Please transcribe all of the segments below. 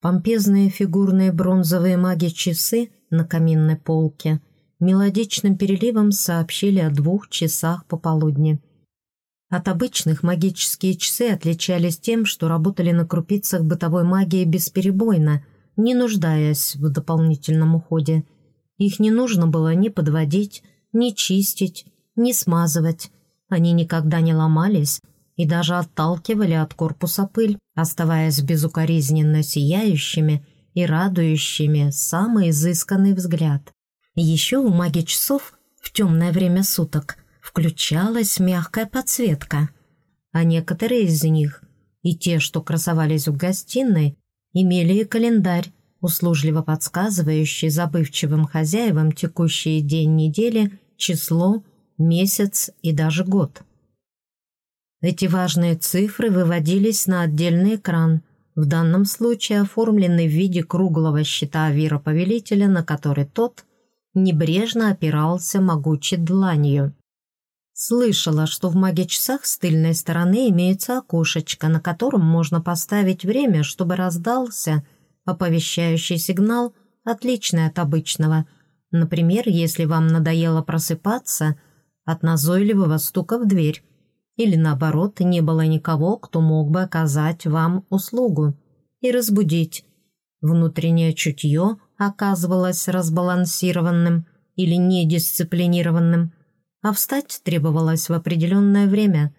Помпезные фигурные бронзовые маги-часы на каминной полке мелодичным переливом сообщили о двух часах пополудни. От обычных магические часы отличались тем, что работали на крупицах бытовой магии бесперебойно, не нуждаясь в дополнительном уходе. Их не нужно было ни подводить, ни чистить, ни смазывать. Они никогда не ломались и даже отталкивали от корпуса пыль, оставаясь безукоризненно сияющими и радующими самый изысканный взгляд. Еще у маги часов в темное время суток включалась мягкая подсветка, а некоторые из них, и те, что красовались в гостиной, имели и календарь, услужливо подсказывающий забывчивым хозяевам текущий день недели, число, месяц и даже год. Эти важные цифры выводились на отдельный экран, в данном случае оформленный в виде круглого щита вира-повелителя, на который тот небрежно опирался могучей дланью. Слышала, что в маге-часах с тыльной стороны имеется окошечко, на котором можно поставить время, чтобы раздался оповещающий сигнал, отличный от обычного. Например, если вам надоело просыпаться от назойливого стука в дверь, или наоборот, не было никого, кто мог бы оказать вам услугу и разбудить. Внутреннее чутье оказывалось разбалансированным или недисциплинированным, а встать требовалось в определенное время.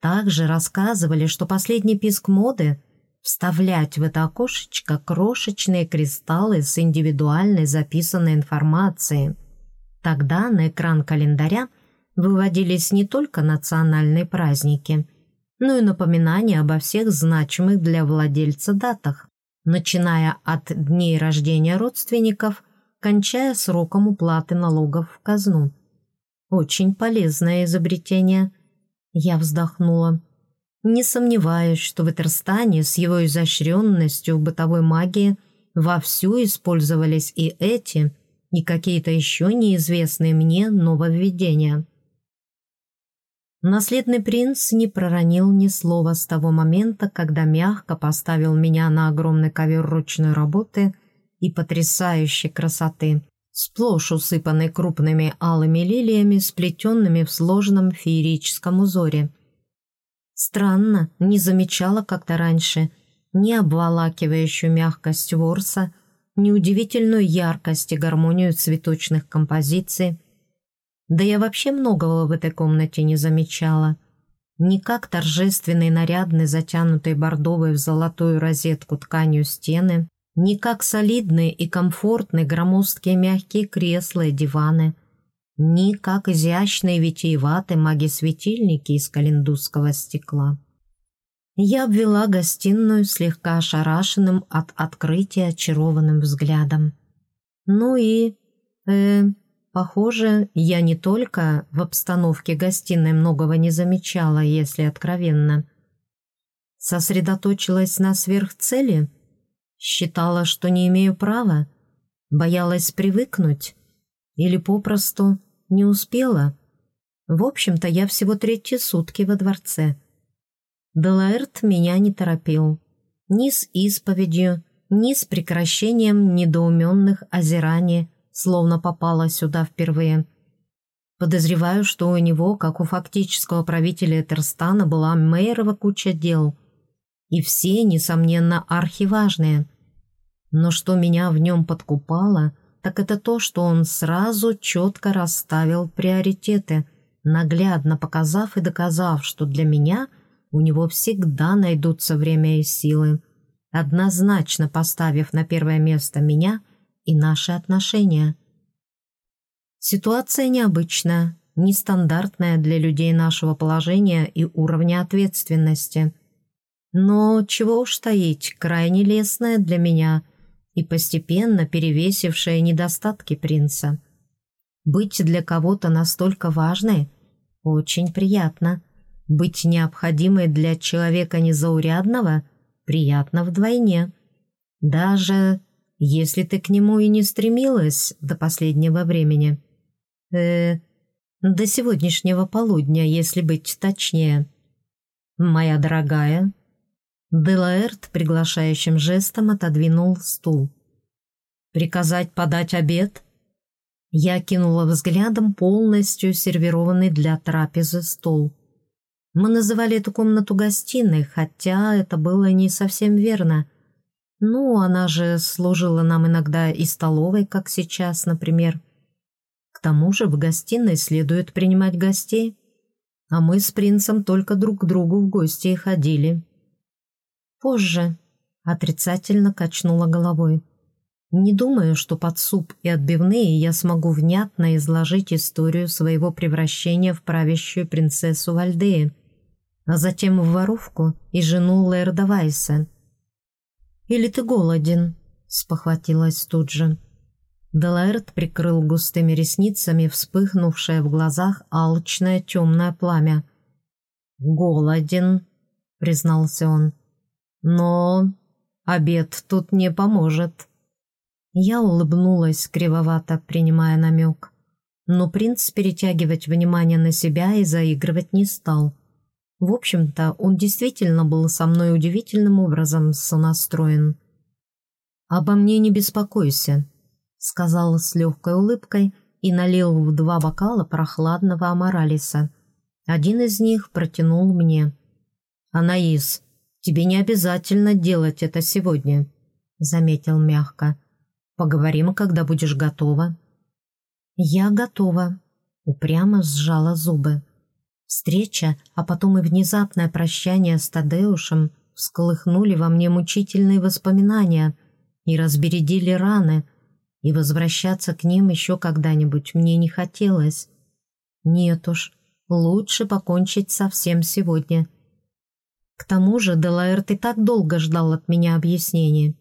Также рассказывали, что последний писк моды — вставлять в это окошечко крошечные кристаллы с индивидуальной записанной информацией. Тогда на экран календаря — выводились не только национальные праздники, но и напоминания обо всех значимых для владельца датах, начиная от дней рождения родственников, кончая сроком уплаты налогов в казну. Очень полезное изобретение. Я вздохнула. Не сомневаюсь, что в Этерстане с его изощренностью в бытовой магии вовсю использовались и эти, и какие-то еще неизвестные мне нововведения. Наследный принц не проронил ни слова с того момента, когда мягко поставил меня на огромный ковер ручной работы и потрясающей красоты, сплошь усыпанный крупными алыми лилиями, сплетенными в сложном феерическом узоре. Странно, не замечала как-то раньше ни обволакивающую мягкость ворса, ни удивительную яркость и гармонию цветочных композиций, да я вообще многого в этой комнате не замечала. Не как торжественный нарядный, затянутый бордовой в золотую розетку тканью стены, не как солидные и комфортные громоздкие мягкие кресла и диваны, не как изящные витиеватые маги-светильники из календузского стекла. Я обвела гостиную слегка ошарашенным от открытия очарованным взглядом. Ну и... э Похоже, я не только в обстановке гостиной многого не замечала, если откровенно. Сосредоточилась на сверхцели, считала, что не имею права, боялась привыкнуть или попросту не успела. В общем-то, я всего третьи сутки во дворце. Делаэрт меня не торопил. Ни с исповедью, ни с прекращением недоуменных озираний словно попала сюда впервые. Подозреваю, что у него, как у фактического правителя Этерстана, была мэрова куча дел. И все, несомненно, архиважные. Но что меня в нем подкупало, так это то, что он сразу четко расставил приоритеты, наглядно показав и доказав, что для меня у него всегда найдутся время и силы, однозначно поставив на первое место меня – и наши отношения. Ситуация необычная, нестандартная для людей нашего положения и уровня ответственности. Но чего уж стоить, крайне лестная для меня и постепенно перевесившая недостатки принца. Быть для кого-то настолько важной – очень приятно. Быть необходимой для человека незаурядного – приятно вдвойне. Даже если ты к нему и не стремилась до последнего времени. Э, до сегодняшнего полудня, если быть точнее. Моя дорогая, Делаэрт приглашающим жестом отодвинул стул. «Приказать подать обед?» Я кинула взглядом полностью сервированный для трапезы стол. Мы называли эту комнату гостиной, хотя это было не совсем верно. Ну, она же служила нам иногда и столовой, как сейчас, например. К тому же в гостиной следует принимать гостей, а мы с принцем только друг к другу в гости и ходили. Позже отрицательно качнула головой. Не думаю, что под суп и отбивные я смогу внятно изложить историю своего превращения в правящую принцессу Вальдеи, а затем в воровку и жену Лэрда Вайса. «Или ты голоден?» — спохватилась тут же. Делаэрт прикрыл густыми ресницами вспыхнувшее в глазах алчное темное пламя. «Голоден», — признался он. «Но обед тут не поможет». Я улыбнулась кривовато, принимая намек. Но принц перетягивать внимание на себя и заигрывать не стал. В общем-то, он действительно был со мной удивительным образом сонастроен. «Обо мне не беспокойся», — сказал с легкой улыбкой и налил в два бокала прохладного аморалиса. Один из них протянул мне. «Анаис, тебе не обязательно делать это сегодня», — заметил мягко. Поговорим, когда будешь готова». «Я готова», — упрямо сжала зубы. Встреча, а потом и внезапное прощание с Тадеушем всколыхнули во мне мучительные воспоминания и разбередили раны, и возвращаться к ним еще когда-нибудь мне не хотелось. Нет уж, лучше покончить совсем сегодня. К тому же Делаэрт и так долго ждал от меня объяснений.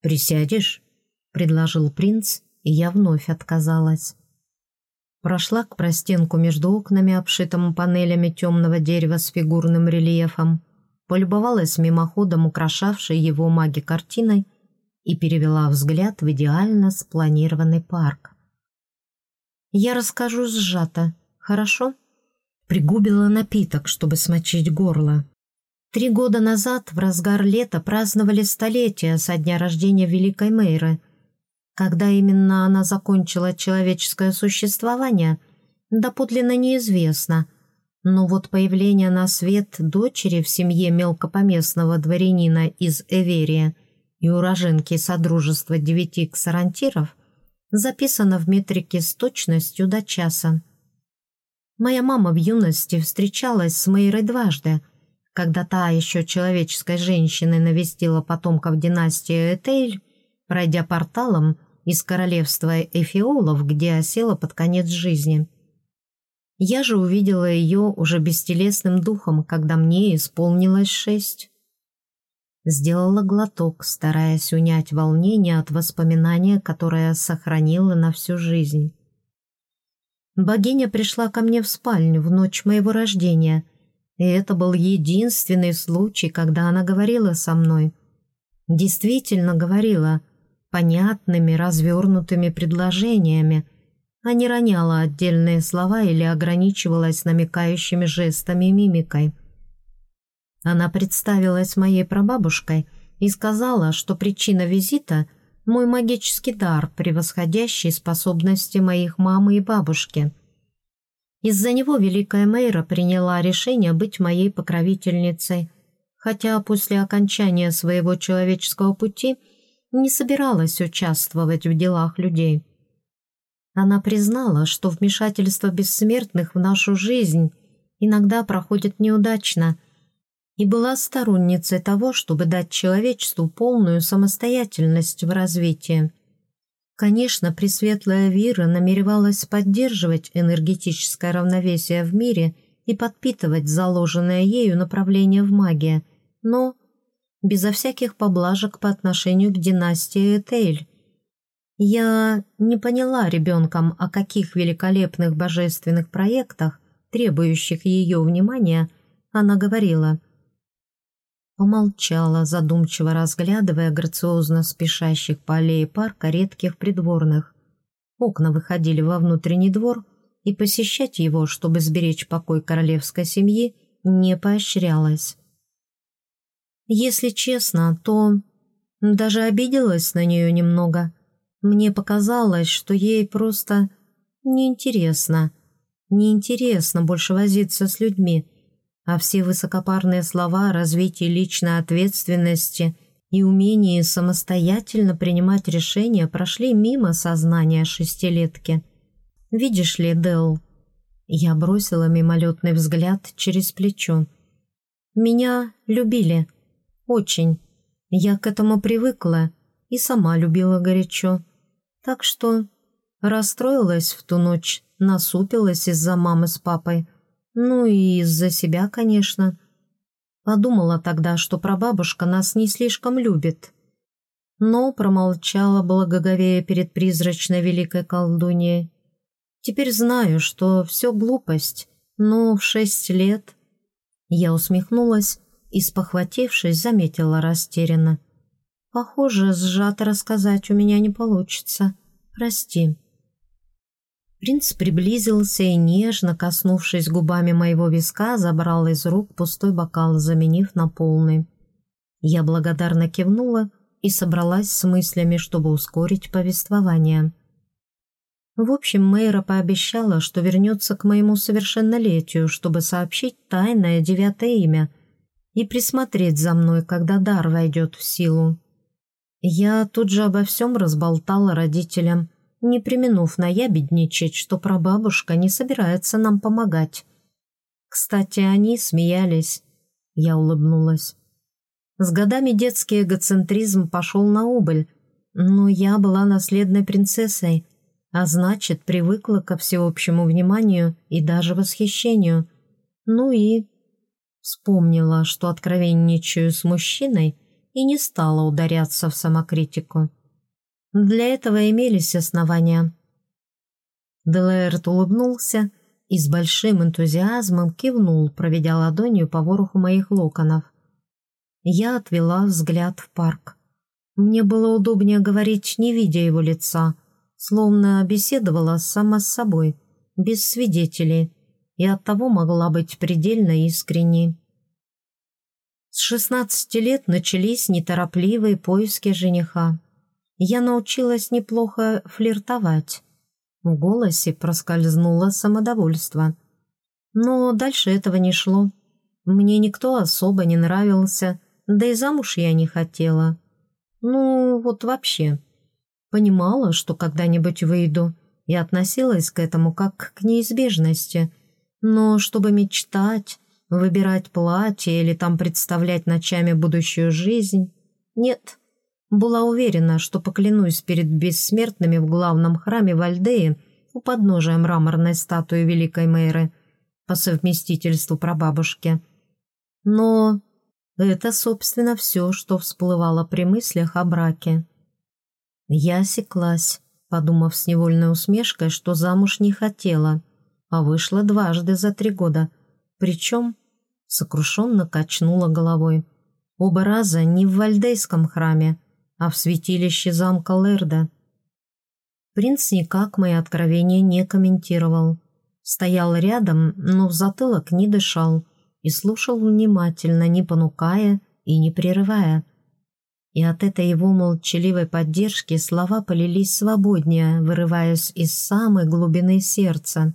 «Присядешь?» — предложил принц, и я вновь отказалась. Прошла к простенку между окнами, обшитому панелями темного дерева с фигурным рельефом, полюбовалась мимоходом украшавшей его маги картиной и перевела взгляд в идеально спланированный парк. «Я расскажу сжато, хорошо?» Пригубила напиток, чтобы смочить горло. Три года назад, в разгар лета, праздновали столетие со дня рождения Великой Мейры — когда именно она закончила человеческое существование, доподлинно неизвестно. Но вот появление на свет дочери в семье мелкопоместного дворянина из Эверия и уроженки Содружества девяти ксарантиров записано в метрике с точностью до часа. Моя мама в юности встречалась с Мейрой дважды, когда та еще человеческой женщиной навестила потомков династии Этейль, пройдя порталом из королевства Эфиолов, где осела под конец жизни. Я же увидела ее уже бестелесным духом, когда мне исполнилось шесть. Сделала глоток, стараясь унять волнение от воспоминания, которое сохранила на всю жизнь. Богиня пришла ко мне в спальню в ночь моего рождения, и это был единственный случай, когда она говорила со мной. Действительно говорила — понятными, развернутыми предложениями, а не роняла отдельные слова или ограничивалась намекающими жестами и мимикой. Она представилась моей прабабушкой и сказала, что причина визита — мой магический дар, превосходящий способности моих мамы и бабушки. Из-за него Великая Мейра приняла решение быть моей покровительницей, хотя после окончания своего человеческого пути — не собиралась участвовать в делах людей. Она признала, что вмешательство бессмертных в нашу жизнь иногда проходит неудачно, и была сторонницей того, чтобы дать человечеству полную самостоятельность в развитии. Конечно, Пресветлая Вира намеревалась поддерживать энергетическое равновесие в мире и подпитывать заложенное ею направление в магии, но безо всяких поблажек по отношению к династии Этель. Я не поняла ребенком, о каких великолепных божественных проектах, требующих ее внимания, она говорила. Помолчала, задумчиво разглядывая грациозно спешащих по аллее парка редких придворных. Окна выходили во внутренний двор, и посещать его, чтобы сберечь покой королевской семьи, не поощрялось. Если честно, то даже обиделась на нее немного. Мне показалось, что ей просто неинтересно. Неинтересно больше возиться с людьми, а все высокопарные слова о развитии личной ответственности и умении самостоятельно принимать решения прошли мимо сознания шестилетки. «Видишь ли, Дел, я бросила мимолетный взгляд через плечо. «Меня любили. Очень. Я к этому привыкла и сама любила горячо. Так что расстроилась в ту ночь, насупилась из-за мамы с папой. Ну и из-за себя, конечно. Подумала тогда, что прабабушка нас не слишком любит. Но промолчала благоговея перед призрачной великой колдуньей. Теперь знаю, что все глупость, но в шесть лет... Я усмехнулась и, спохватившись, заметила растерянно. Похоже, сжато рассказать у меня не получится. Прости. Принц приблизился и, нежно коснувшись губами моего виска, забрал из рук пустой бокал, заменив на полный. Я благодарно кивнула и собралась с мыслями, чтобы ускорить повествование. В общем, Мэйра пообещала, что вернется к моему совершеннолетию, чтобы сообщить тайное девятое имя и присмотреть за мной, когда дар войдет в силу. Я тут же обо всем разболтала родителям, не применув наябедничать, что прабабушка не собирается нам помогать. Кстати, они смеялись. Я улыбнулась. С годами детский эгоцентризм пошел на убыль, но я была наследной принцессой, а значит, привыкла ко всеобщему вниманию и даже восхищению. Ну и вспомнила, что откровенничаю с мужчиной и не стала ударяться в самокритику. Для этого имелись основания. Делаэрт улыбнулся и с большим энтузиазмом кивнул, проведя ладонью по вороху моих локонов. Я отвела взгляд в парк. Мне было удобнее говорить, не видя его лица, словно беседовала сама с собой, без свидетелей, и оттого могла быть предельно искренней. С шестнадцати лет начались неторопливые поиски жениха я научилась неплохо флиртовать. В голосе проскользнуло самодовольство. Но дальше этого не шло. Мне никто особо не нравился, да и замуж я не хотела. Ну, вот вообще. Понимала, что когда-нибудь выйду, и относилась к этому как к неизбежности. Но чтобы мечтать, выбирать платье или там представлять ночами будущую жизнь, нет. Была уверена, что поклянусь перед бессмертными в главном храме Вальдеи у подножия мраморной статуи Великой Мэйры по совместительству прабабушки. Но это, собственно, все, что всплывало при мыслях о браке. Я осеклась, подумав с невольной усмешкой, что замуж не хотела, а вышла дважды за три года, причем сокрушенно качнула головой. Оба раза не в Вальдейском храме, а в святилище замка Лерда. Принц никак мои откровения не комментировал. Стоял рядом, но в затылок не дышал и слушал внимательно, не понукая и не прерывая. И от этой его молчаливой поддержки слова полились свободнее, вырываясь из самой глубины сердца.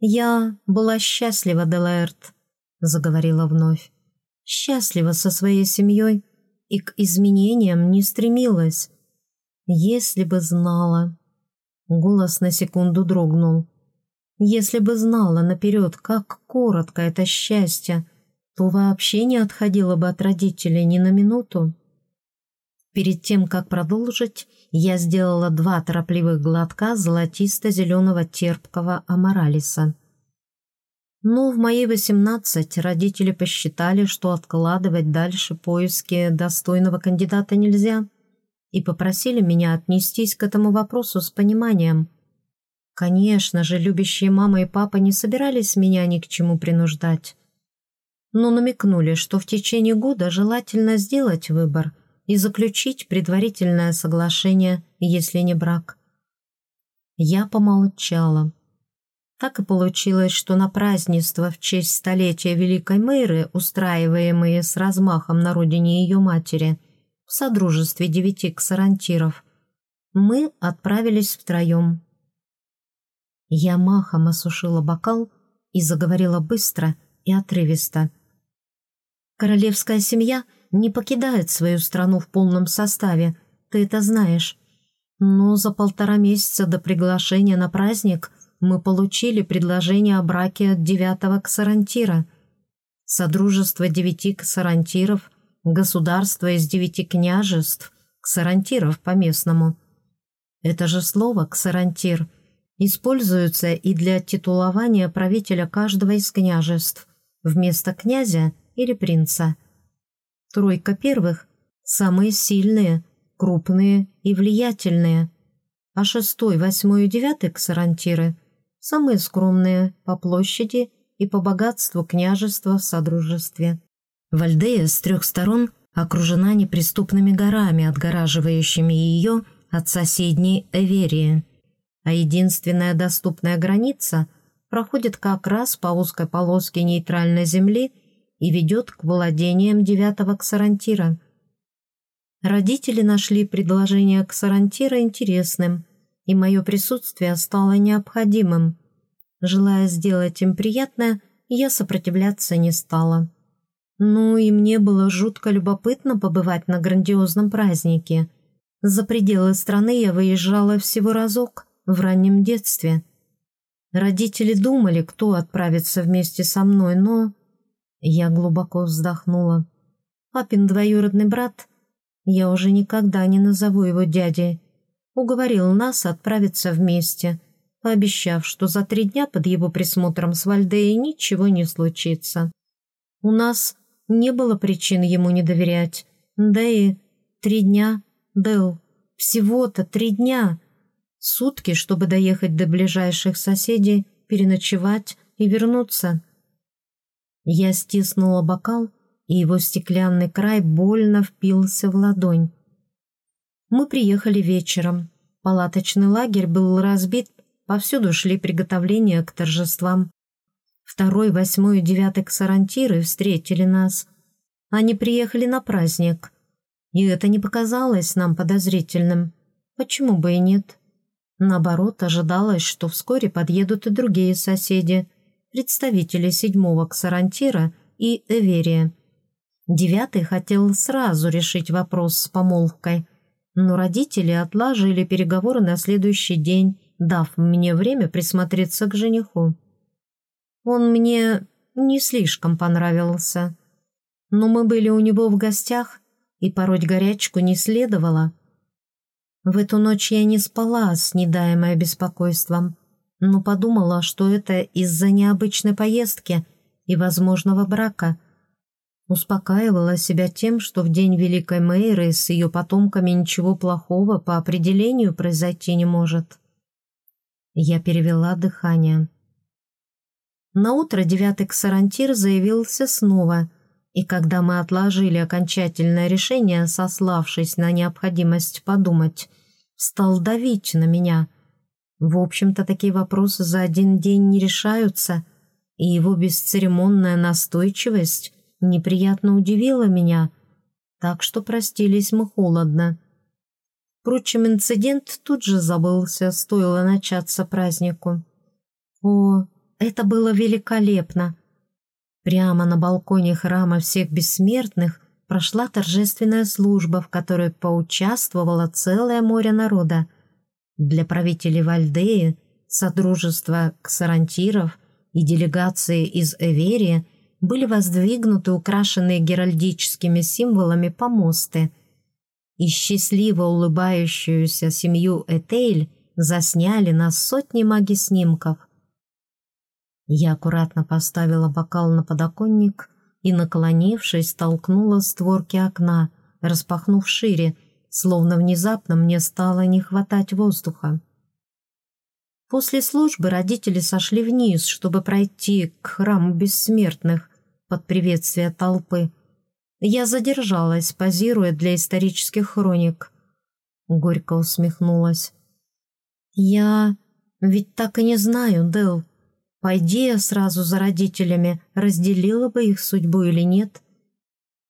«Я была счастлива, Делаэрт», — заговорила вновь. «Счастлива со своей семьей и к изменениям не стремилась. Если бы знала... Голос на секунду дрогнул. Если бы знала наперед, как коротко это счастье, то вообще не отходила бы от родителей ни на минуту. Перед тем, как продолжить, я сделала два торопливых глотка золотисто-зеленого терпкого аморалиса. Но в мои восемнадцать родители посчитали, что откладывать дальше поиски достойного кандидата нельзя, и попросили меня отнестись к этому вопросу с пониманием. Конечно же, любящие мама и папа не собирались меня ни к чему принуждать, но намекнули, что в течение года желательно сделать выбор и заключить предварительное соглашение, если не брак. Я помолчала. Так и получилось, что на празднество в честь столетия Великой Мэйры, устраиваемые с размахом на родине ее матери, в содружестве девяти ксарантиров, мы отправились втроем. Я махом осушила бокал и заговорила быстро и отрывисто. «Королевская семья не покидает свою страну в полном составе, ты это знаешь. Но за полтора месяца до приглашения на праздник мы получили предложение о браке от девятого ксарантира. Содружество девяти ксарантиров, государство из девяти княжеств, ксарантиров по-местному. Это же слово «ксарантир» используется и для титулования правителя каждого из княжеств вместо князя или принца. Тройка первых – самые сильные, крупные и влиятельные, а шестой, восьмой и девятый ксарантиры самые скромные по площади и по богатству княжества в Содружестве. Вальдея с трех сторон окружена неприступными горами, отгораживающими ее от соседней Эверии, а единственная доступная граница проходит как раз по узкой полоске нейтральной земли и ведет к владениям девятого ксарантира. Родители нашли предложение ксарантира интересным – и мое присутствие стало необходимым. Желая сделать им приятное, я сопротивляться не стала. Ну и мне было жутко любопытно побывать на грандиозном празднике. За пределы страны я выезжала всего разок, в раннем детстве. Родители думали, кто отправится вместе со мной, но... Я глубоко вздохнула. Папин двоюродный брат, я уже никогда не назову его дядей, уговорил нас отправиться вместе, пообещав, что за три дня под его присмотром с Вальдеей ничего не случится. У нас не было причин ему не доверять, да и три дня, Дэл, всего-то три дня. Сутки, чтобы доехать до ближайших соседей, переночевать и вернуться. Я стиснула бокал, и его стеклянный край больно впился в ладонь. Мы приехали вечером. Палаточный лагерь был разбит, повсюду шли приготовления к торжествам. Второй, восьмой и девятый ксарантиры встретили нас. Они приехали на праздник. И это не показалось нам подозрительным. Почему бы и нет? Наоборот, ожидалось, что вскоре подъедут и другие соседи, представители седьмого ксарантира и Эверия. Девятый хотел сразу решить вопрос с помолвкой, но родители отложили переговоры на следующий день, дав мне время присмотреться к жениху. Он мне не слишком понравился, но мы были у него в гостях, и пороть горячку не следовало. В эту ночь я не спала, снедаемая беспокойством, но подумала, что это из-за необычной поездки и возможного брака – Успокаивала себя тем, что в день Великой Мэйры с ее потомками ничего плохого по определению произойти не может. Я перевела дыхание. Наутро девятый ксарантир заявился снова, и когда мы отложили окончательное решение, сославшись на необходимость подумать, стал давить на меня. В общем-то, такие вопросы за один день не решаются, и его бесцеремонная настойчивость неприятно удивила меня, так что простились мы холодно. Впрочем, инцидент тут же забылся, стоило начаться празднику. О, это было великолепно! Прямо на балконе храма всех бессмертных прошла торжественная служба, в которой поучаствовало целое море народа. Для правителей Вальдеи, Содружества ксарантиров и делегации из Эверии – были воздвигнуты украшенные геральдическими символами помосты, и счастливо улыбающуюся семью Этель засняли на сотни маги-снимков. Я аккуратно поставила бокал на подоконник и, наклонившись, толкнула створки окна, распахнув шире, словно внезапно мне стало не хватать воздуха. После службы родители сошли вниз, чтобы пройти к храму бессмертных, под приветствие толпы. Я задержалась, позируя для исторических хроник. Горько усмехнулась. «Я ведь так и не знаю, Дэл, Пойди я сразу за родителями, разделила бы их судьбу или нет.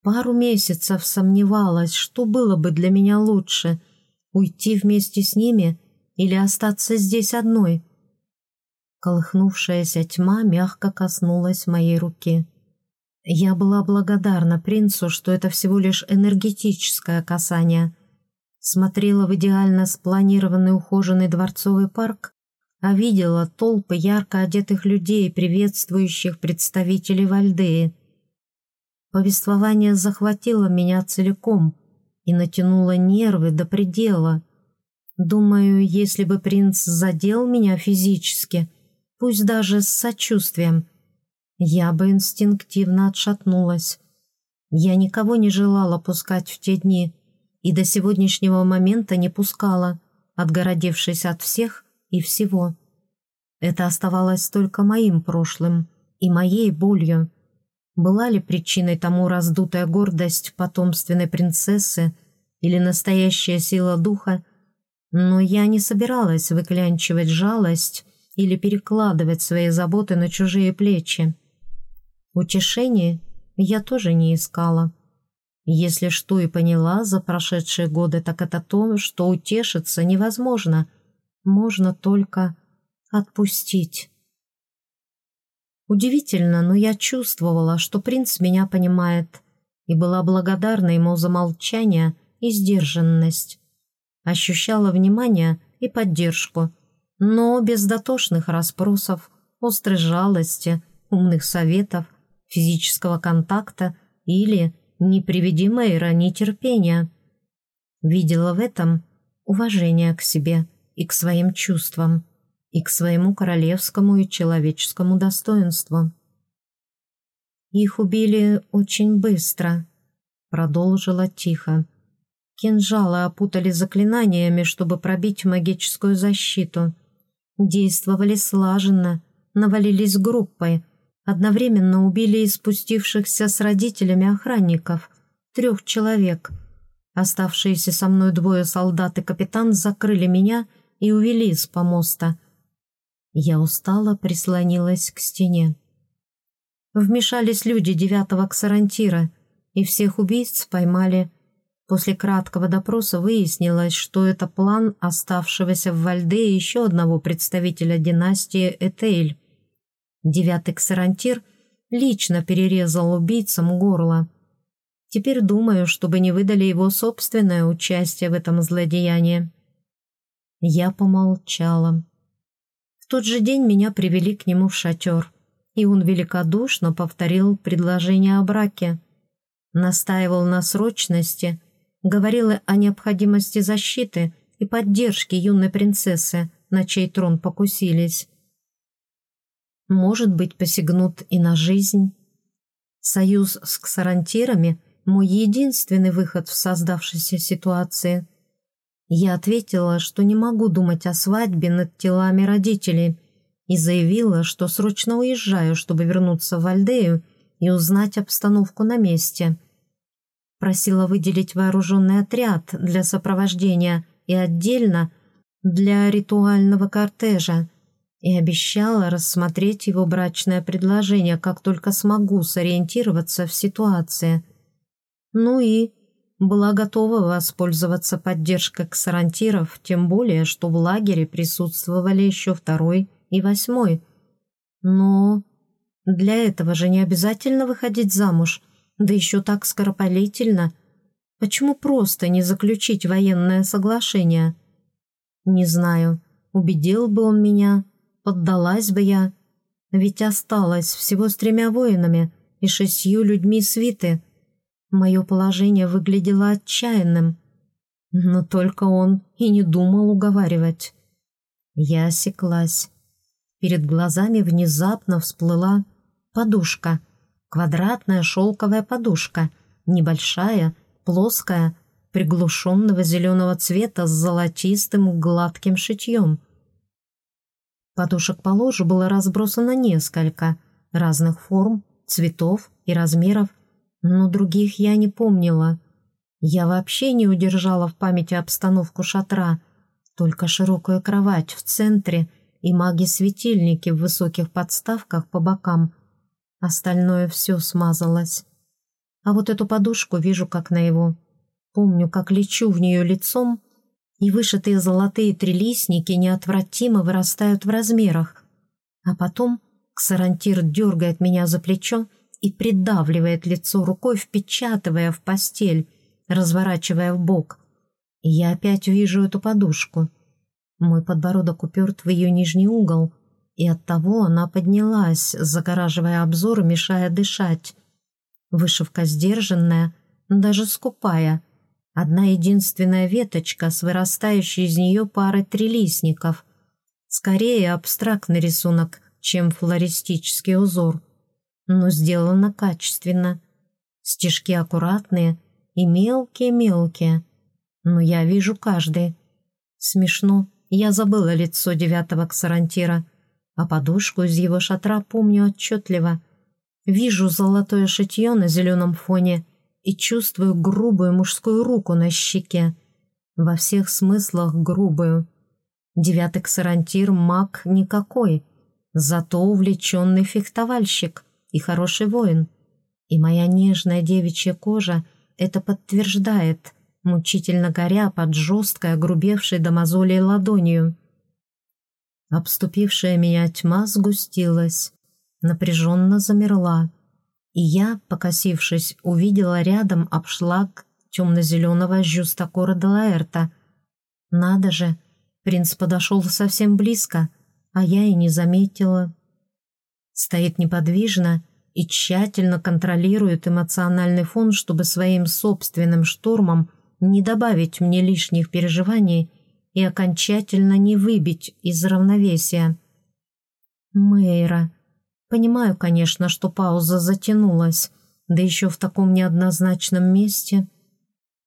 Пару месяцев сомневалась, что было бы для меня лучше — уйти вместе с ними или остаться здесь одной. Колыхнувшаяся тьма мягко коснулась моей руки. Я была благодарна принцу, что это всего лишь энергетическое касание. Смотрела в идеально спланированный ухоженный дворцовый парк, а видела толпы ярко одетых людей, приветствующих представителей Вальдеи. Повествование захватило меня целиком и натянуло нервы до предела. Думаю, если бы принц задел меня физически, пусть даже с сочувствием, я бы инстинктивно отшатнулась. Я никого не желала пускать в те дни и до сегодняшнего момента не пускала, отгородившись от всех и всего. Это оставалось только моим прошлым и моей болью. Была ли причиной тому раздутая гордость потомственной принцессы или настоящая сила духа, но я не собиралась выклянчивать жалость или перекладывать свои заботы на чужие плечи. Утешение я тоже не искала. Если что и поняла за прошедшие годы, так это то, что утешиться невозможно. Можно только отпустить. Удивительно, но я чувствовала, что принц меня понимает, и была благодарна ему за молчание и сдержанность. Ощущала внимание и поддержку, но без дотошных расспросов, острой жалости, умных советов – физического контакта или, не приведи Мэйра, нетерпения. Видела в этом уважение к себе и к своим чувствам, и к своему королевскому и человеческому достоинству. «Их убили очень быстро», — продолжила тихо. Кинжалы опутали заклинаниями, чтобы пробить магическую защиту. Действовали слаженно, навалились группой, Одновременно убили и спустившихся с родителями охранников, трех человек. Оставшиеся со мной двое солдат и капитан закрыли меня и увели с помоста. Я устало прислонилась к стене. Вмешались люди девятого ксарантира, и всех убийц поймали. После краткого допроса выяснилось, что это план оставшегося в Вальде еще одного представителя династии Этейль. Девятый ксарантир лично перерезал убийцам горло. Теперь думаю, чтобы не выдали его собственное участие в этом злодеянии. Я помолчала. Тот же день меня привели к нему в шатер, и он великодушно повторил предложение о браке. Настаивал на срочности, говорил о необходимости защиты и поддержки юной принцессы, на чей трон покусились может быть, посягнут и на жизнь. Союз с ксарантирами – мой единственный выход в создавшейся ситуации. Я ответила, что не могу думать о свадьбе над телами родителей и заявила, что срочно уезжаю, чтобы вернуться в Альдею и узнать обстановку на месте. Просила выделить вооруженный отряд для сопровождения и отдельно для ритуального кортежа – и обещала рассмотреть его брачное предложение, как только смогу сориентироваться в ситуации. Ну и была готова воспользоваться поддержкой ксарантиров, тем более, что в лагере присутствовали еще второй и восьмой. Но для этого же не обязательно выходить замуж, да еще так скоропалительно. Почему просто не заключить военное соглашение? Не знаю, убедил бы он меня поддалась бы я. Ведь осталось всего с тремя воинами и шестью людьми свиты. Мое положение выглядело отчаянным. Но только он и не думал уговаривать. Я осеклась. Перед глазами внезапно всплыла подушка. Квадратная шелковая подушка. Небольшая, плоская, приглушенного зеленого цвета с золотистым гладким шитьем — Подушек по ложу было разбросано несколько, разных форм, цветов и размеров, но других я не помнила. Я вообще не удержала в памяти обстановку шатра, только широкая кровать в центре и маги-светильники в высоких подставках по бокам. Остальное все смазалось. А вот эту подушку вижу как наяву. Помню, как лечу в нее лицом, и вышитые золотые трилистники неотвратимо вырастают в размерах. А потом ксарантир дергает меня за плечо и придавливает лицо рукой, впечатывая в постель, разворачивая в бок. Я опять вижу эту подушку. Мой подбородок уперт в ее нижний угол, и оттого она поднялась, загораживая обзор и мешая дышать. Вышивка сдержанная, даже скупая. Одна единственная веточка с вырастающей из нее парой трилистников. Скорее абстрактный рисунок, чем флористический узор. Но сделано качественно. Стежки аккуратные и мелкие-мелкие. Но я вижу каждый. Смешно, я забыла лицо девятого ксарантира, а подушку из его шатра помню отчетливо — Вижу золотое шитье на зеленом фоне и чувствую грубую мужскую руку на щеке. Во всех смыслах грубую. Девятый ксарантир маг никакой, зато увлеченный фехтовальщик и хороший воин. И моя нежная девичья кожа это подтверждает, мучительно горя под жесткой, огрубевшей до мозолей ладонью. Обступившая меня тьма сгустилась напряженно замерла, и я, покосившись, увидела рядом обшлаг темно-зеленого Жюстакора де Лаэрта. Надо же, принц подошел совсем близко, а я и не заметила. Стоит неподвижно и тщательно контролирует эмоциональный фон, чтобы своим собственным штурмом не добавить мне лишних переживаний и окончательно не выбить из равновесия. Мэйра, Понимаю, конечно, что пауза затянулась, да еще в таком неоднозначном месте.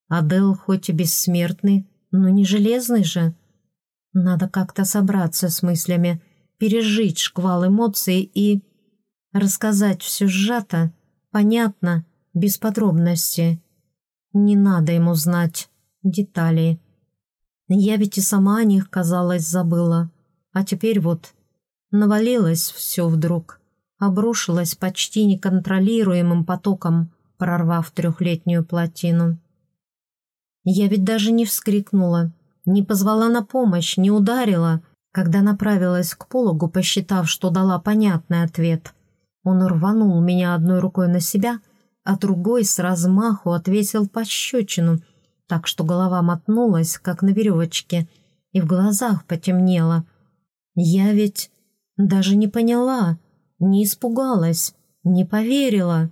Адел хоть и бессмертный, но не железный же. Надо как-то собраться с мыслями, пережить шквал эмоций и... рассказать все сжато, понятно, без подробностей. Не надо ему знать деталей. Я ведь и сама о них, казалось, забыла. А теперь вот навалилось все вдруг обрушилась почти неконтролируемым потоком, прорвав трехлетнюю плотину. Я ведь даже не вскрикнула, не позвала на помощь, не ударила, когда направилась к пологу, посчитав, что дала понятный ответ. Он рванул меня одной рукой на себя, а другой с размаху отвесил пощечину, так что голова мотнулась, как на веревочке, и в глазах потемнело. Я ведь даже не поняла, не испугалась, не поверила.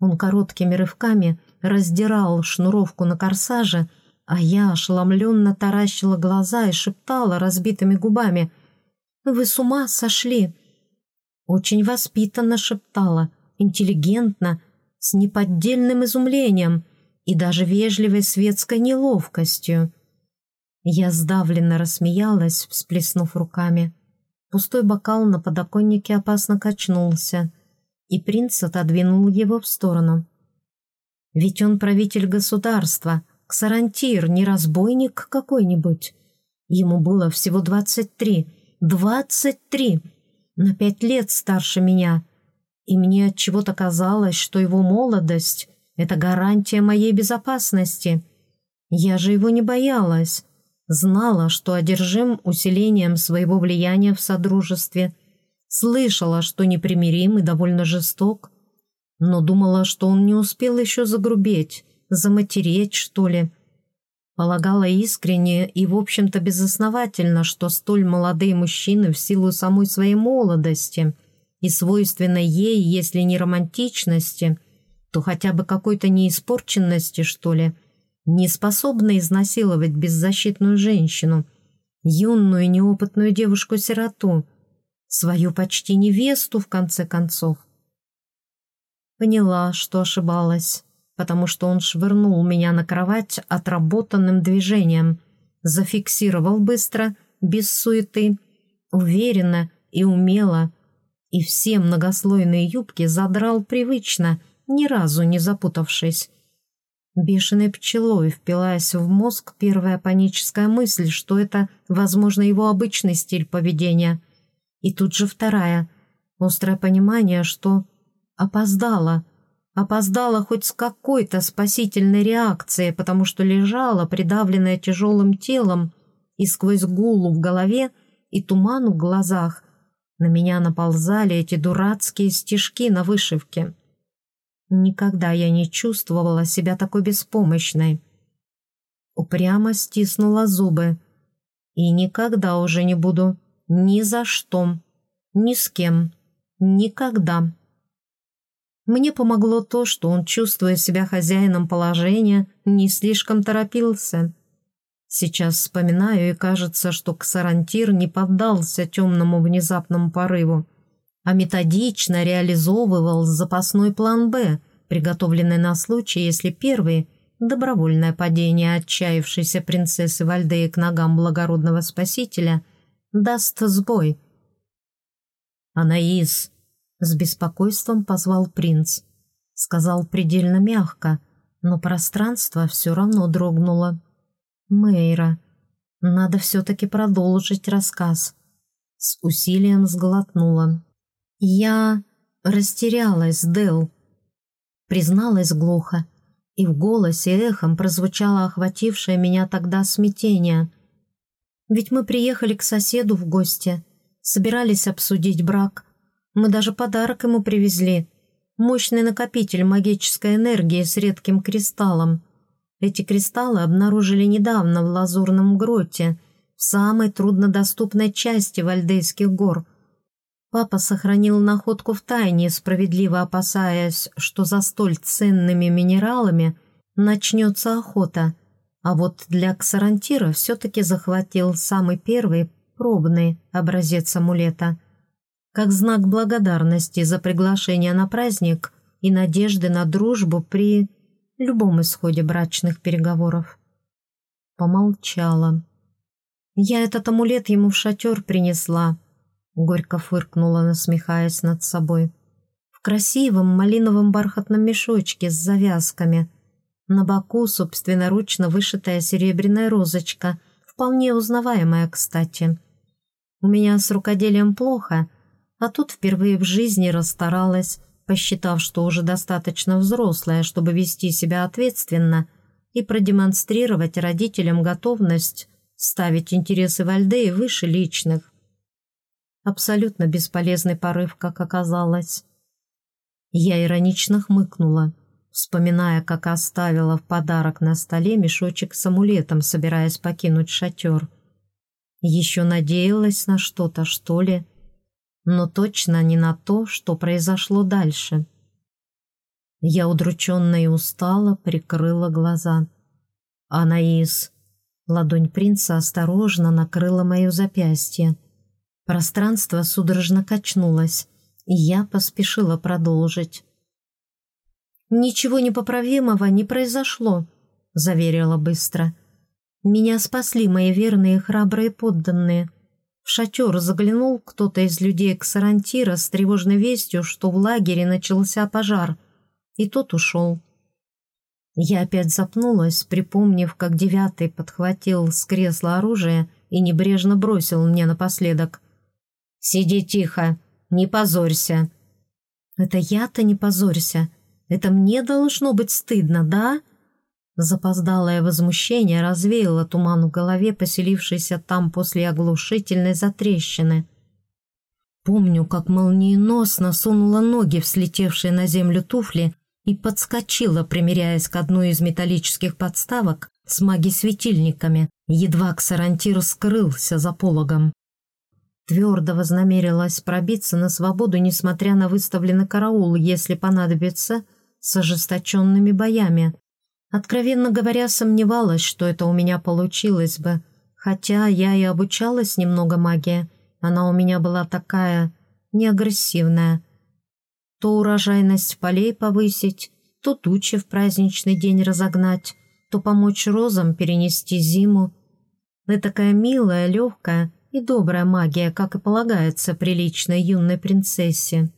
Он короткими рывками раздирал шнуровку на корсаже, а я ошеломленно таращила глаза и шептала разбитыми губами. «Вы с ума сошли!» Очень воспитанно шептала, интеллигентно, с неподдельным изумлением и даже вежливой светской неловкостью. Я сдавленно рассмеялась, всплеснув руками. Пустой бокал на подоконнике опасно качнулся, и принц отодвинул его в сторону. «Ведь он правитель государства, ксарантир, не разбойник какой-нибудь. Ему было всего двадцать три. Двадцать три! На пять лет старше меня. И мне от чего то казалось, что его молодость — это гарантия моей безопасности. Я же его не боялась» Знала, что одержим усилением своего влияния в Содружестве. Слышала, что непримирим и довольно жесток. Но думала, что он не успел еще загрубеть, заматереть, что ли. Полагала искренне и, в общем-то, безосновательно, что столь молодые мужчины в силу самой своей молодости и свойственной ей, если не романтичности, то хотя бы какой-то неиспорченности, что ли, не способна изнасиловать беззащитную женщину, юную неопытную девушку-сироту, свою почти невесту, в конце концов. Поняла, что ошибалась, потому что он швырнул меня на кровать отработанным движением, зафиксировал быстро, без суеты, уверенно и умело, и все многослойные юбки задрал привычно, ни разу не запутавшись Бешеной пчелой впилась в мозг первая паническая мысль, что это, возможно, его обычный стиль поведения. И тут же вторая — острое понимание, что опоздала. Опоздала хоть с какой-то спасительной реакцией, потому что лежала, придавленная тяжелым телом, и сквозь гулу в голове и туман в глазах на меня наползали эти дурацкие стежки на вышивке. Никогда я не чувствовала себя такой беспомощной. Упрямо стиснула зубы. И никогда уже не буду. Ни за что. Ни с кем. Никогда. Мне помогло то, что он, чувствуя себя хозяином положения, не слишком торопился. Сейчас вспоминаю, и кажется, что Ксарантир не поддался темному внезапному порыву а методично реализовывал запасной план «Б», приготовленный на случай, если первый – добровольное падение отчаявшейся принцессы Вальдеи к ногам благородного спасителя – даст сбой. «Анаис!» – с беспокойством позвал принц. Сказал предельно мягко, но пространство все равно дрогнуло. «Мейра, надо все-таки продолжить рассказ». С усилием сглотнула. «Я растерялась, Дэл», — призналась глухо, и в голосе эхом прозвучало охватившее меня тогда смятение. «Ведь мы приехали к соседу в гости, собирались обсудить брак. Мы даже подарок ему привезли. Мощный накопитель магической энергии с редким кристаллом. Эти кристаллы обнаружили недавно в Лазурном гроте, в самой труднодоступной части Вальдейских гор — Папа сохранил находку в тайне, справедливо опасаясь, что за столь ценными минералами начнется охота, а вот для ксарантира все-таки захватил самый первый пробный образец амулета, как знак благодарности за приглашение на праздник и надежды на дружбу при любом исходе брачных переговоров. Помолчала. Я этот амулет ему в шатер принесла, Горько фыркнула, насмехаясь над собой. В красивом малиновом бархатном мешочке с завязками. На боку собственноручно вышитая серебряная розочка, вполне узнаваемая, кстати. У меня с рукоделием плохо, а тут впервые в жизни расстаралась, посчитав, что уже достаточно взрослая, чтобы вести себя ответственно и продемонстрировать родителям готовность ставить интересы Вальдеи выше личных. Абсолютно бесполезный порыв, как оказалось. Я иронично хмыкнула, вспоминая, как оставила в подарок на столе мешочек с амулетом, собираясь покинуть шатер. Еще надеялась на что-то, что ли, но точно не на то, что произошло дальше. Я удрученно и устала прикрыла глаза. «Анаис!» Ладонь принца осторожно накрыла мое запястье. Пространство судорожно качнулось, и я поспешила продолжить. «Ничего непоправимого не произошло», — заверила быстро. «Меня спасли мои верные храбрые подданные. В шатер заглянул кто-то из людей Ксарантира с тревожной вестью, что в лагере начался пожар, и тот ушел». Я опять запнулась, припомнив, как девятый подхватил с кресла оружие и небрежно бросил мне напоследок. «Сиди тихо, не позорься». «Это я-то не позорься. Это мне должно быть стыдно, да?» Запоздалое возмущение развеяло туман в голове, поселившийся там после оглушительной затрещины. Помню, как молниеносно сунула ноги в слетевшие на землю туфли и подскочила, примеряясь к одной из металлических подставок с маги-светильниками, едва Ксарантир скрылся за пологом. Твердо вознамерилась пробиться на свободу, несмотря на выставленный караул, если понадобится, с ожесточенными боями. Откровенно говоря, сомневалась, что это у меня получилось бы, хотя я и обучалась немного магии. Она у меня была такая неагрессивная. То урожайность полей повысить, то тучи в праздничный день разогнать, то помочь розам перенести зиму. Вы такая милая, легкая, и добрая магия, как и полагается приличной юной принцессе.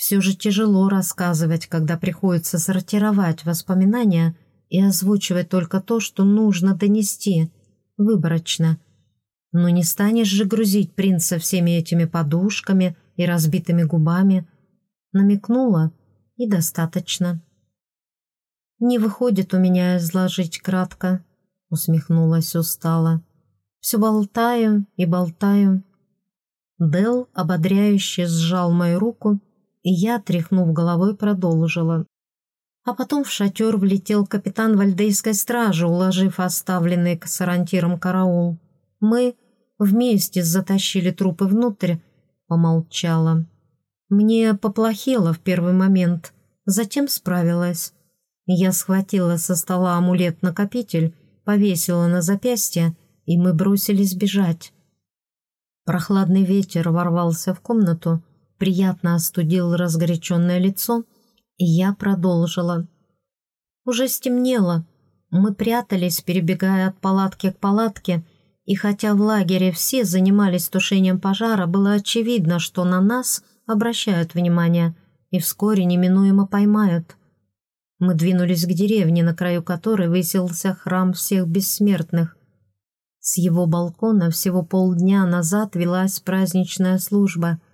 Все же тяжело рассказывать, когда приходится сортировать воспоминания и озвучивать только то, что нужно донести, выборочно. Но не станешь же грузить принца всеми этими подушками и разбитыми губами. Намекнула, и достаточно. «Не выходит у меня изложить кратко», — усмехнулась устало. «Все болтаю и болтаю». Дел ободряюще сжал мою руку я, тряхнув головой, продолжила. А потом в шатер влетел капитан вальдейской стражи, уложив оставленный к сарантирам караул. Мы вместе затащили трупы внутрь, помолчала. Мне поплохело в первый момент, затем справилась. Я схватила со стола амулет-накопитель, повесила на запястье, и мы бросились бежать. Прохладный ветер ворвался в комнату, приятно остудил разгоряченное лицо, и я продолжила. Уже стемнело. Мы прятались, перебегая от палатки к палатке, и хотя в лагере все занимались тушением пожара, было очевидно, что на нас обращают внимание и вскоре неминуемо поймают. Мы двинулись к деревне, на краю которой высился храм всех бессмертных. С его балкона всего полдня назад велась праздничная служба —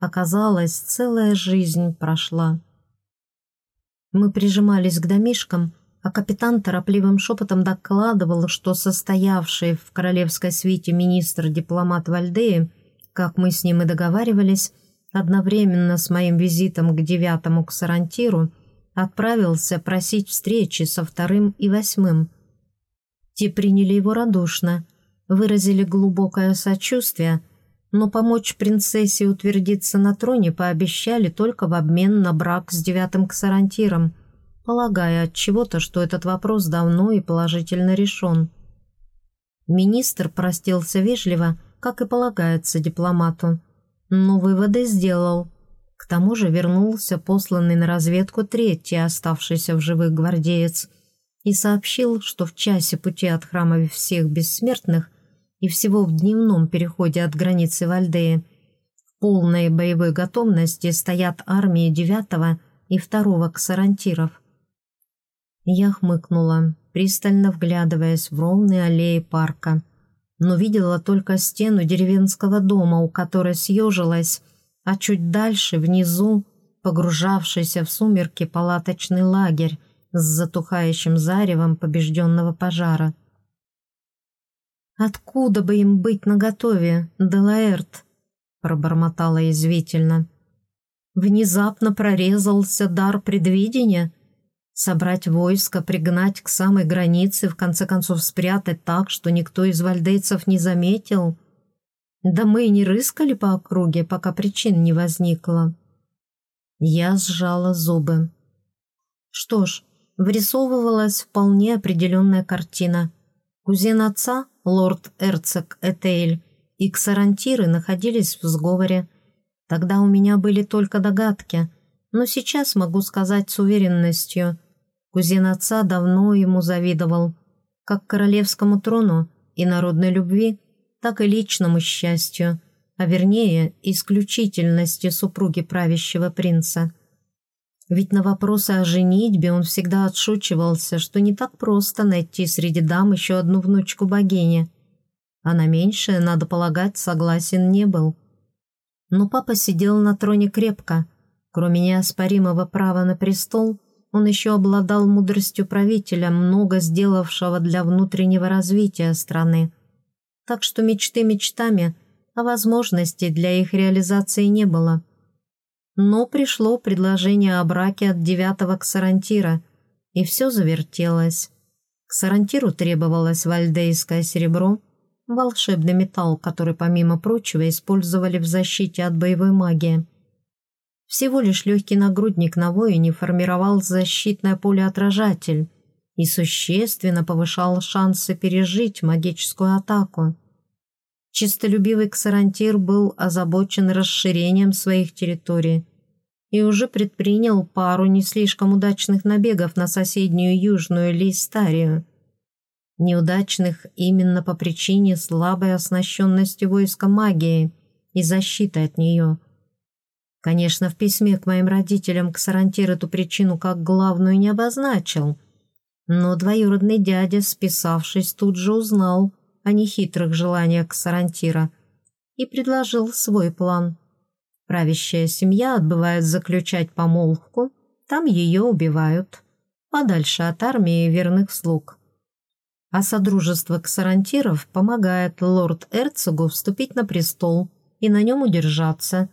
Оказалось, целая жизнь прошла. Мы прижимались к домишкам, а капитан торопливым шепотом докладывал, что состоявший в королевской свите министр-дипломат Вальдеи, как мы с ним и договаривались, одновременно с моим визитом к девятому к Сарантиру, отправился просить встречи со вторым и восьмым. Те приняли его радушно, выразили глубокое сочувствие – но помочь принцессе утвердиться на троне пообещали только в обмен на брак с девятым ксарантиром, полагая от чего-то, что этот вопрос давно и положительно решен. Министр простился вежливо, как и полагается дипломату, но выводы сделал. К тому же вернулся посланный на разведку третий оставшийся в живых гвардеец и сообщил, что в часе пути от храма всех бессмертных и всего в дневном переходе от границы Вальдеи в полной боевой готовности стоят армии девятого и второго ксарантиров. Я хмыкнула, пристально вглядываясь в ровные аллеи парка, но видела только стену деревенского дома, у которой съежилась, а чуть дальше, внизу, погружавшийся в сумерки палаточный лагерь с затухающим заревом побежденного пожара. «Откуда бы им быть наготове, Делаэрт?» — пробормотала извительно. Внезапно прорезался дар предвидения. Собрать войско, пригнать к самой границе, в конце концов спрятать так, что никто из вальдейцев не заметил. Да мы и не рыскали по округе, пока причин не возникло. Я сжала зубы. Что ж, вырисовывалась вполне определенная картина. Кузен отца лорд Эрцог Этейль и ксарантиры находились в сговоре. Тогда у меня были только догадки, но сейчас могу сказать с уверенностью. Кузен отца давно ему завидовал, как королевскому трону и народной любви, так и личному счастью, а вернее исключительности супруги правящего принца. Ведь на вопросы о женитьбе он всегда отшучивался, что не так просто найти среди дам еще одну внучку богини. А на меньшее, надо полагать, согласен не был. Но папа сидел на троне крепко. Кроме неоспоримого права на престол, он еще обладал мудростью правителя, много сделавшего для внутреннего развития страны. Так что мечты мечтами, а возможностей для их реализации не было – но пришло предложение о браке от девятого ксарантира, и все завертелось. К сарантиру требовалось вальдейское серебро, волшебный металл, который, помимо прочего, использовали в защите от боевой магии. Всего лишь легкий нагрудник на воине формировал защитное поле-отражатель и существенно повышал шансы пережить магическую атаку. Чистолюбивый ксарантир был озабочен расширением своих территорий и уже предпринял пару не слишком удачных набегов на соседнюю южную Листарию. Неудачных именно по причине слабой оснащенности войска магией и защиты от нее. Конечно, в письме к моим родителям Ксарантир эту причину как главную не обозначил, но двоюродный дядя, списавшись, тут же узнал о нехитрых желаниях Ксарантира и предложил свой план. Правящая семья отбывает заключать помолвку, там ее убивают, подальше от армии верных слуг. А Содружество Ксарантиров помогает лорд-эрцогу вступить на престол и на нем удержаться,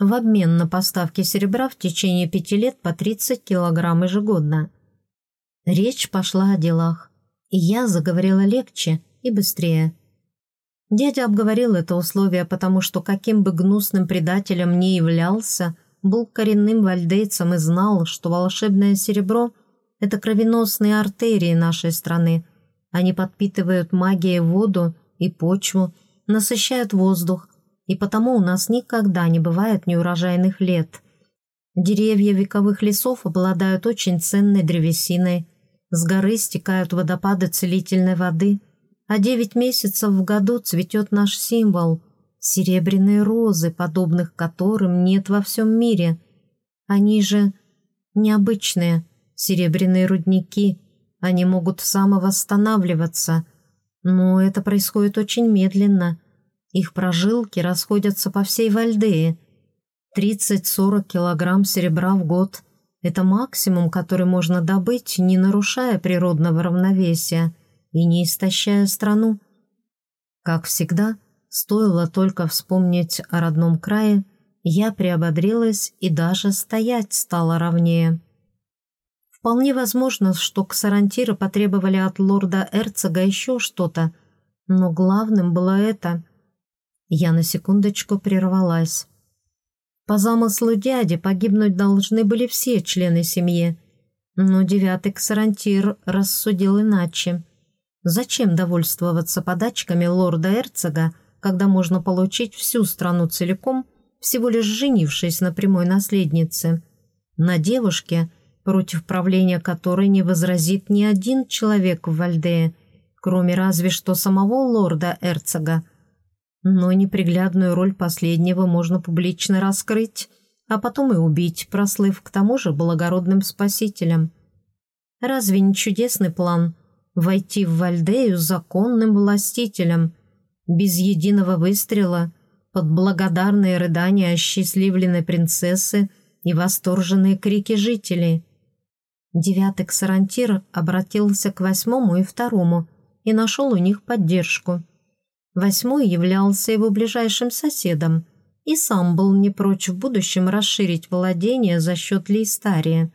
в обмен на поставки серебра в течение пяти лет по 30 килограмм ежегодно. Речь пошла о делах, и я заговорила легче и быстрее. Дядя обговорил это условие, потому что каким бы гнусным предателем ни являлся, был коренным вальдейцем и знал, что волшебное серебро – это кровеносные артерии нашей страны. Они подпитывают магией воду и почву, насыщают воздух, и потому у нас никогда не бывает неурожайных лет. Деревья вековых лесов обладают очень ценной древесиной, с горы стекают водопады целительной воды, а девять месяцев в году цветет наш символ — серебряные розы, подобных которым нет во всем мире. Они же необычные, серебряные рудники, они могут самовосстанавливаться, но это происходит очень медленно. Их прожилки расходятся по всей Вальдее. 30-40 килограмм серебра в год — это максимум, который можно добыть, не нарушая природного равновесия и не истощая страну. Как всегда, стоило только вспомнить о родном крае, я приободрилась и даже стоять стала ровнее. Вполне возможно, что ксарантиры потребовали от лорда Эрцога еще что-то, но главным было это. Я на секундочку прервалась. По замыслу дяди погибнуть должны были все члены семьи. Но девятый ксарантир рассудил иначе. Зачем довольствоваться подачками лорда-эрцога, когда можно получить всю страну целиком, всего лишь женившись на прямой наследнице? На девушке, против правления которой не возразит ни один человек в Вальдее, кроме разве что самого лорда-эрцога, но неприглядную роль последнего можно публично раскрыть, а потом и убить, прослыв к тому же благородным спасителем. Разве не чудесный план — войти в Вальдею законным властителем, без единого выстрела, под благодарные рыдания осчастливленной принцессы и восторженные крики жителей? Девятый ксарантир обратился к восьмому и второму и нашел у них поддержку — Восьмой являлся его ближайшим соседом и сам был не прочь в будущем расширить владение за счет Лейстария,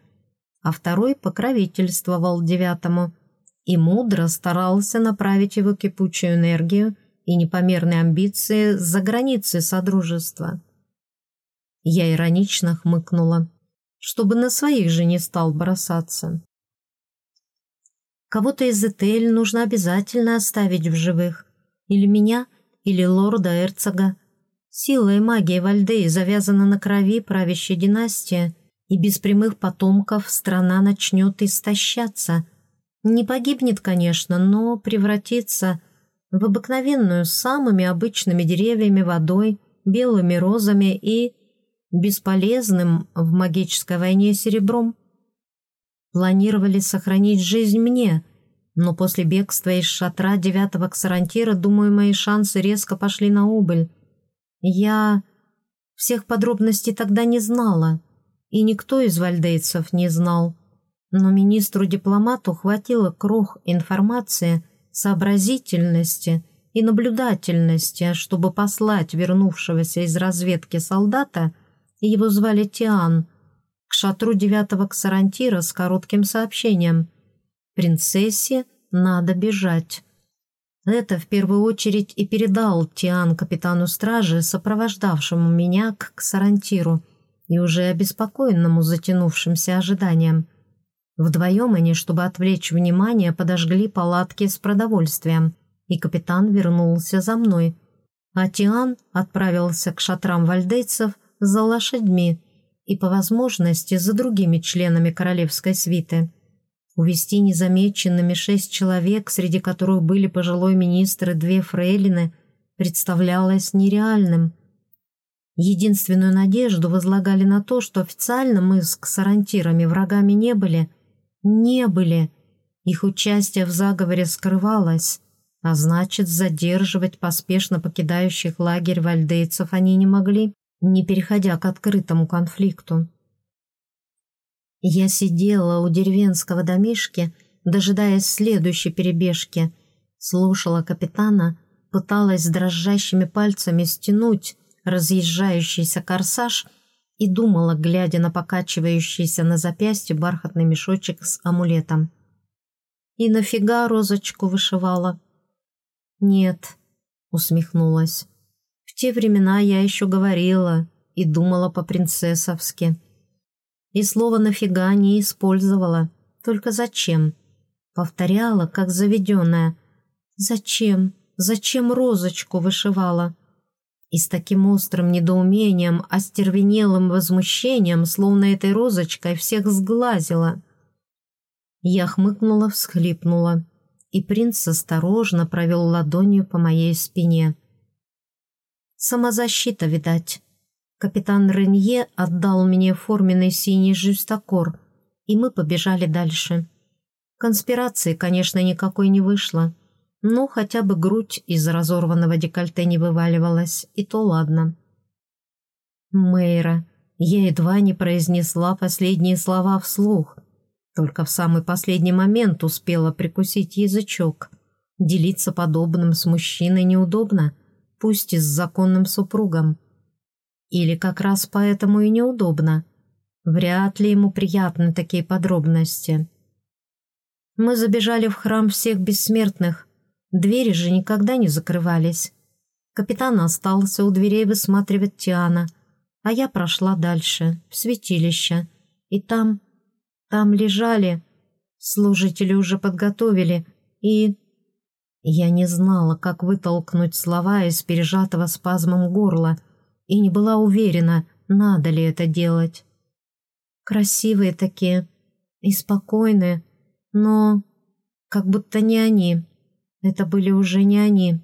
а второй покровительствовал девятому и мудро старался направить его кипучую энергию и непомерные амбиции за границы Содружества. Я иронично хмыкнула, чтобы на своих же не стал бросаться. Кого-то из Этель нужно обязательно оставить в живых, или меня, или лорда-эрцога. Сила и магия Вальдеи завязана на крови правящей династии, и без прямых потомков страна начнет истощаться. Не погибнет, конечно, но превратится в обыкновенную с самыми обычными деревьями, водой, белыми розами и бесполезным в магической войне серебром. Планировали сохранить жизнь мне, но после бегства из шатра девятого ксарантира, думаю, мои шансы резко пошли на убыль. Я всех подробностей тогда не знала, и никто из вальдейцев не знал. Но министру-дипломату хватило крох информации, сообразительности и наблюдательности, чтобы послать вернувшегося из разведки солдата, его звали Тиан, к шатру девятого ксарантира с коротким сообщением – Принцессе надо бежать. Это в первую очередь и передал Тиан капитану стражи, сопровождавшему меня к Ксарантиру и уже обеспокоенному затянувшимся ожиданием. Вдвоем они, чтобы отвлечь внимание, подожгли палатки с продовольствием, и капитан вернулся за мной. А Тиан отправился к шатрам вальдейцев за лошадьми и, по возможности, за другими членами королевской свиты. Увести незамеченными шесть человек, среди которых были пожилой министр и две фрейлины, представлялось нереальным. Единственную надежду возлагали на то, что официально мы с ксарантирами врагами не были. Не были. Их участие в заговоре скрывалось, а значит, задерживать поспешно покидающих лагерь вальдейцев они не могли, не переходя к открытому конфликту. Я сидела у деревенского домишки, дожидаясь следующей перебежки, слушала капитана, пыталась дрожащими пальцами стянуть разъезжающийся корсаж и думала, глядя на покачивающийся на запястье бархатный мешочек с амулетом. «И нафига розочку вышивала?» «Нет», — усмехнулась. «В те времена я еще говорила и думала по-принцессовски. И слово «нафига» не использовала. Только зачем?» Повторяла, как заведенная. «Зачем? Зачем розочку вышивала?» И с таким острым недоумением, остервенелым возмущением, словно этой розочкой всех сглазила. Я хмыкнула, всхлипнула, и принц осторожно провел ладонью по моей спине. Самозащита, видать. Капитан Ренье отдал мне форменный синий жюстакор, и мы побежали дальше. Конспирации, конечно, никакой не вышло. Ну, хотя бы грудь из разорванного декольте не вываливалась, и то ладно. Мэйра, я едва не произнесла последние слова вслух. Только в самый последний момент успела прикусить язычок. Делиться подобным с мужчиной неудобно, пусть и с законным супругом. Или как раз поэтому и неудобно. Вряд ли ему приятны такие подробности. Мы забежали в храм всех бессмертных, Двери же никогда не закрывались. Капитан остался у дверей высматривать Тиана, а я прошла дальше, в святилище. И там, там лежали, служители уже подготовили, и... Я не знала, как вытолкнуть слова из пережатого спазмом горла, и не была уверена, надо ли это делать. Красивые такие и спокойные, но как будто не они. Это были уже не они.